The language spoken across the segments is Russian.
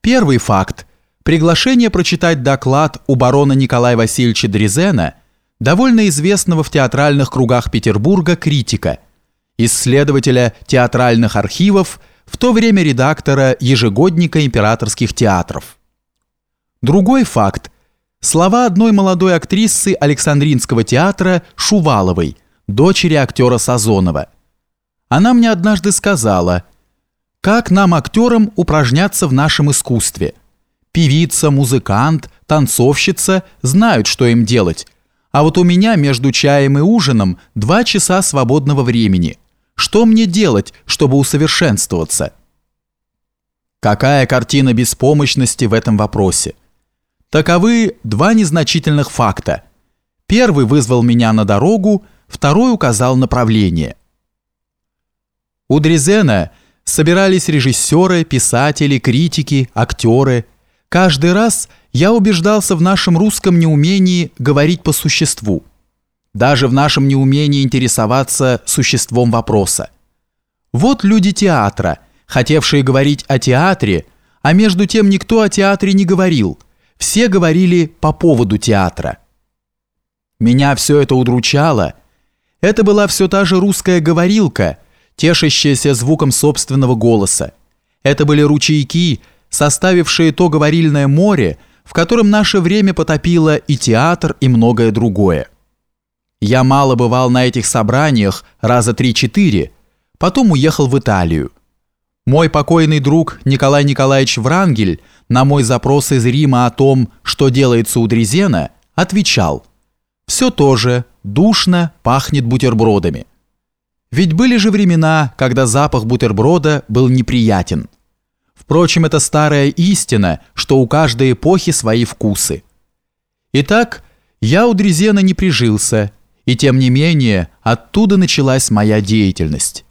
Первый факт. Приглашение прочитать доклад у барона Николая Васильевича Дрезена, довольно известного в театральных кругах Петербурга критика, исследователя театральных архивов, в то время редактора ежегодника императорских театров. Другой факт. Слова одной молодой актрисы Александринского театра Шуваловой, дочери актера Сазонова. Она мне однажды сказала, как нам, актерам, упражняться в нашем искусстве. Певица, музыкант, танцовщица знают, что им делать, а вот у меня между чаем и ужином два часа свободного времени. Что мне делать, чтобы усовершенствоваться? Какая картина беспомощности в этом вопросе? Таковы два незначительных факта. Первый вызвал меня на дорогу, второй указал направление. У Дрезена собирались режиссеры, писатели, критики, актеры. Каждый раз я убеждался в нашем русском неумении говорить по существу. Даже в нашем неумении интересоваться существом вопроса. Вот люди театра, хотевшие говорить о театре, а между тем никто о театре не говорил – все говорили по поводу театра. Меня все это удручало. Это была все та же русская говорилка, тешащаяся звуком собственного голоса. Это были ручейки, составившие то говорильное море, в котором наше время потопило и театр, и многое другое. Я мало бывал на этих собраниях, раза три-четыре, потом уехал в Италию. Мой покойный друг Николай Николаевич Врангель на мой запрос из Рима о том, что делается у Дрезена, отвечал «Все то же, душно, пахнет бутербродами». Ведь были же времена, когда запах бутерброда был неприятен. Впрочем, это старая истина, что у каждой эпохи свои вкусы. Итак, я у Дрезена не прижился, и тем не менее оттуда началась моя деятельность.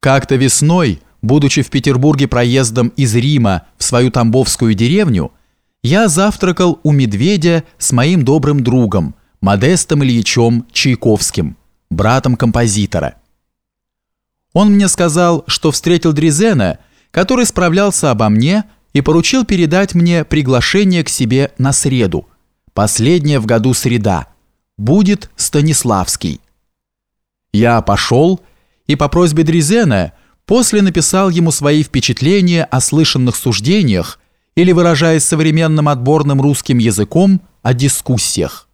Как-то весной, будучи в Петербурге проездом из Рима в свою Тамбовскую деревню, я завтракал у медведя с моим добрым другом, Модестом Ильичем Чайковским, братом композитора. Он мне сказал, что встретил Дрезена, который справлялся обо мне и поручил передать мне приглашение к себе на среду, последняя в году среда, будет Станиславский. Я пошел и по просьбе Дрезена после написал ему свои впечатления о слышанных суждениях или, выражаясь современным отборным русским языком, о дискуссиях.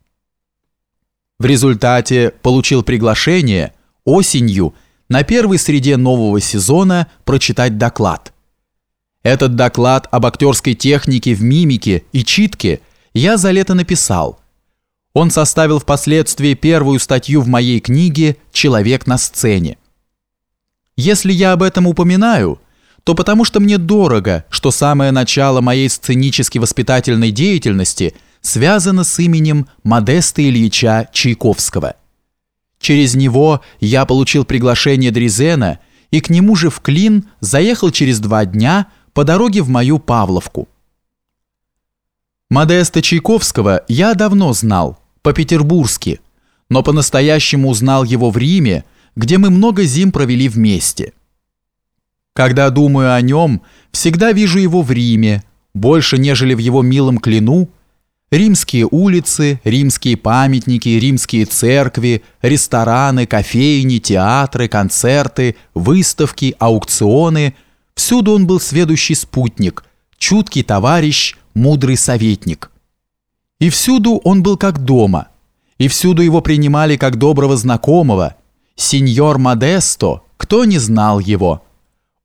В результате получил приглашение осенью на первой среде нового сезона прочитать доклад. Этот доклад об актерской технике в мимике и читке я за лето написал. Он составил впоследствии первую статью в моей книге «Человек на сцене». Если я об этом упоминаю, то потому что мне дорого, что самое начало моей сценически-воспитательной деятельности связано с именем Модеста Ильича Чайковского. Через него я получил приглашение Дрезена и к нему же в Клин заехал через два дня по дороге в мою Павловку. Модеста Чайковского я давно знал, по-петербургски, но по-настоящему узнал его в Риме, где мы много зим провели вместе. Когда думаю о нем, всегда вижу его в Риме, больше, нежели в его милом Клину, римские улицы, римские памятники, римские церкви, рестораны, кофейни, театры, концерты, выставки, аукционы – всюду он был сведущий спутник, чуткий товарищ, мудрый советник. И всюду он был как дома, и всюду его принимали как доброго знакомого – Сеньор Модесто, кто не знал его?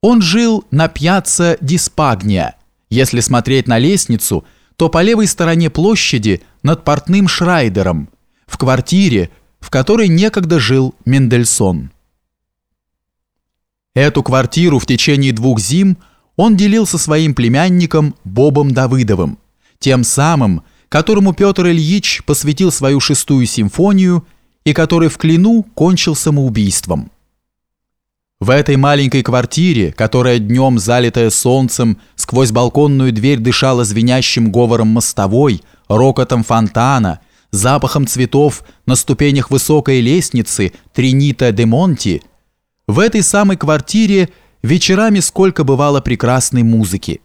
Он жил на пьяцца Диспагния. Если смотреть на лестницу, то по левой стороне площади над портным Шрайдером, в квартире, в которой некогда жил Мендельсон. Эту квартиру в течение двух зим он делил со своим племянником Бобом Давыдовым, тем самым, которому Петр Ильич посвятил свою шестую симфонию и который в Клину кончил самоубийством. В этой маленькой квартире, которая днем, залитая солнцем, сквозь балконную дверь дышала звенящим говором мостовой, рокотом фонтана, запахом цветов на ступенях высокой лестницы Тринита де Монти, в этой самой квартире вечерами сколько бывало прекрасной музыки.